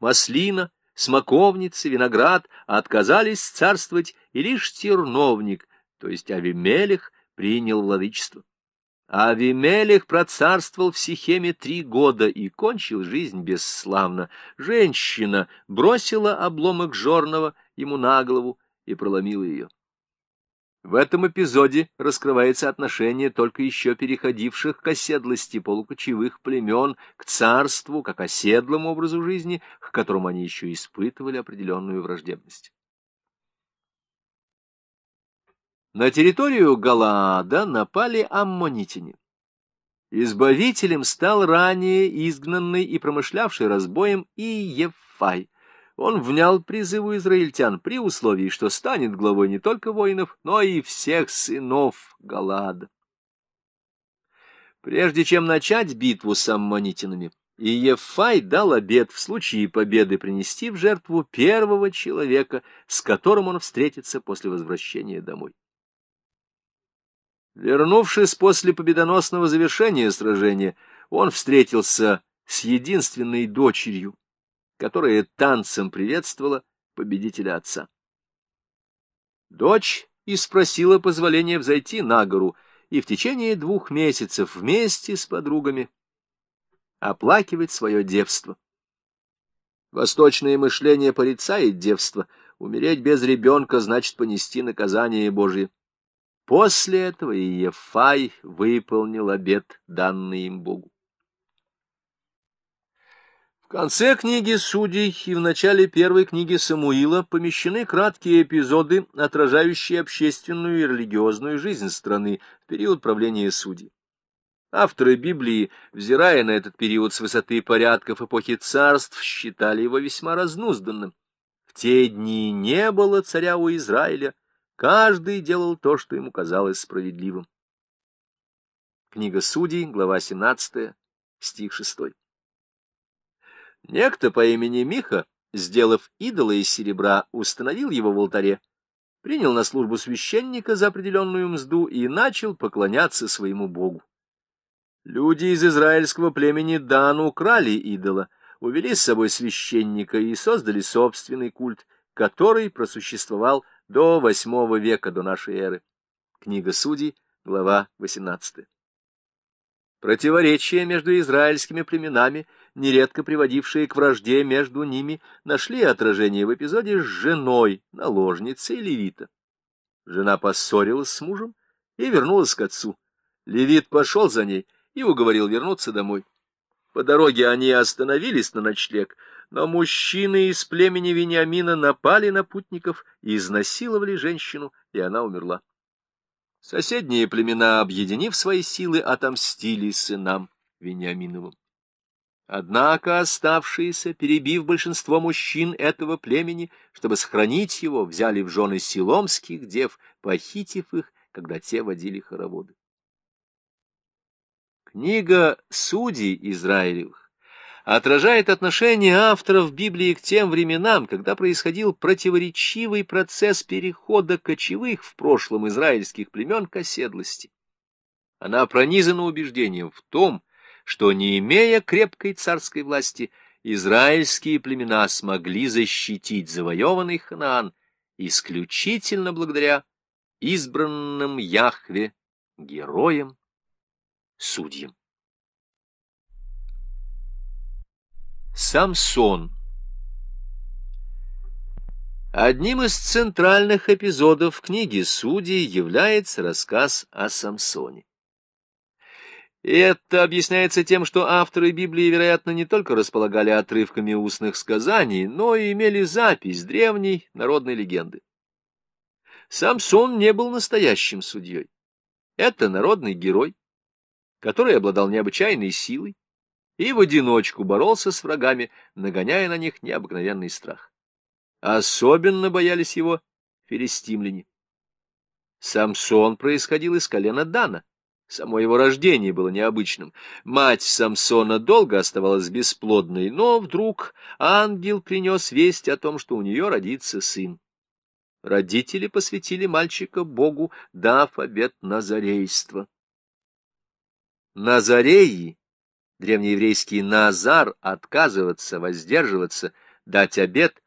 маслина, смоковницы, виноград отказались царствовать, и лишь терновник, то есть Авимелех, принял владычество. Авимелех процарствовал в Сихеме три года и кончил жизнь бесславно. Женщина бросила обломок жорного ему на голову и проломила ее. В этом эпизоде раскрывается отношение только еще переходивших к оседлости полукочевых племен к царству, как оседлому образу жизни, к которому они еще испытывали определенную враждебность. На территорию Галаада напали аммонитяне. Избавителем стал ранее изгнанный и промышлявший разбоем Иефай, он внял призыву израильтян при условии, что станет главой не только воинов, но и всех сынов Галада. Прежде чем начать битву с аммонитянами, Иефай дал обет в случае победы принести в жертву первого человека, с которым он встретится после возвращения домой. Вернувшись после победоносного завершения сражения, он встретился с единственной дочерью, которая танцем приветствовала победителя отца. Дочь и спросила позволения взойти на гору и в течение двух месяцев вместе с подругами оплакивать свое девство. Восточное мышление порицает девство. Умереть без ребенка значит понести наказание Божие. После этого Иефай выполнил обет, данный им Богу. В конце книги Судей и в начале первой книги Самуила помещены краткие эпизоды, отражающие общественную и религиозную жизнь страны в период правления Судей. Авторы Библии, взирая на этот период с высоты порядков эпохи царств, считали его весьма разнузданным. В те дни не было царя у Израиля, каждый делал то, что ему казалось справедливым. Книга Судей, глава 17, стих 6. Некто по имени Миха, сделав идола из серебра, установил его в алтаре, принял на службу священника за определенную мзду и начал поклоняться своему богу. Люди из израильского племени Дан украли идола, увели с собой священника и создали собственный культ, который просуществовал до восьмого века до нашей эры. Книга Судей, глава 18. Противоречия между израильскими племенами нередко приводившие к вражде между ними, нашли отражение в эпизоде с женой, наложницей Левита. Жена поссорилась с мужем и вернулась к отцу. Левит пошел за ней и уговорил вернуться домой. По дороге они остановились на ночлег, но мужчины из племени Вениамина напали на путников и изнасиловали женщину, и она умерла. Соседние племена, объединив свои силы, отомстили сынам Вениаминовым. Однако оставшиеся, перебив большинство мужчин этого племени, чтобы сохранить его, взяли в жены силомских дев, похитив их, когда те водили хороводы. Книга «Судей Израилевых» отражает отношение авторов Библии к тем временам, когда происходил противоречивый процесс перехода кочевых в прошлом израильских племен к оседлости. Она пронизана убеждением в том, что, не имея крепкой царской власти, израильские племена смогли защитить завоеванный Ханаан исключительно благодаря избранным Яхве героям, судьям. Самсон Одним из центральных эпизодов книги «Судей» является рассказ о Самсоне. И это объясняется тем, что авторы Библии, вероятно, не только располагали отрывками устных сказаний, но и имели запись древней народной легенды. Самсон не был настоящим судьей. Это народный герой, который обладал необычайной силой и в одиночку боролся с врагами, нагоняя на них необыкновенный страх. Особенно боялись его филистимляне. Самсон происходил из колена Дана, Само его рождение было необычным. Мать Самсона долго оставалась бесплодной, но вдруг ангел принес весть о том, что у нее родится сын. Родители посвятили мальчика Богу, дав обет назарейства. Назареи, древнееврейский назар, отказываться, воздерживаться, дать обет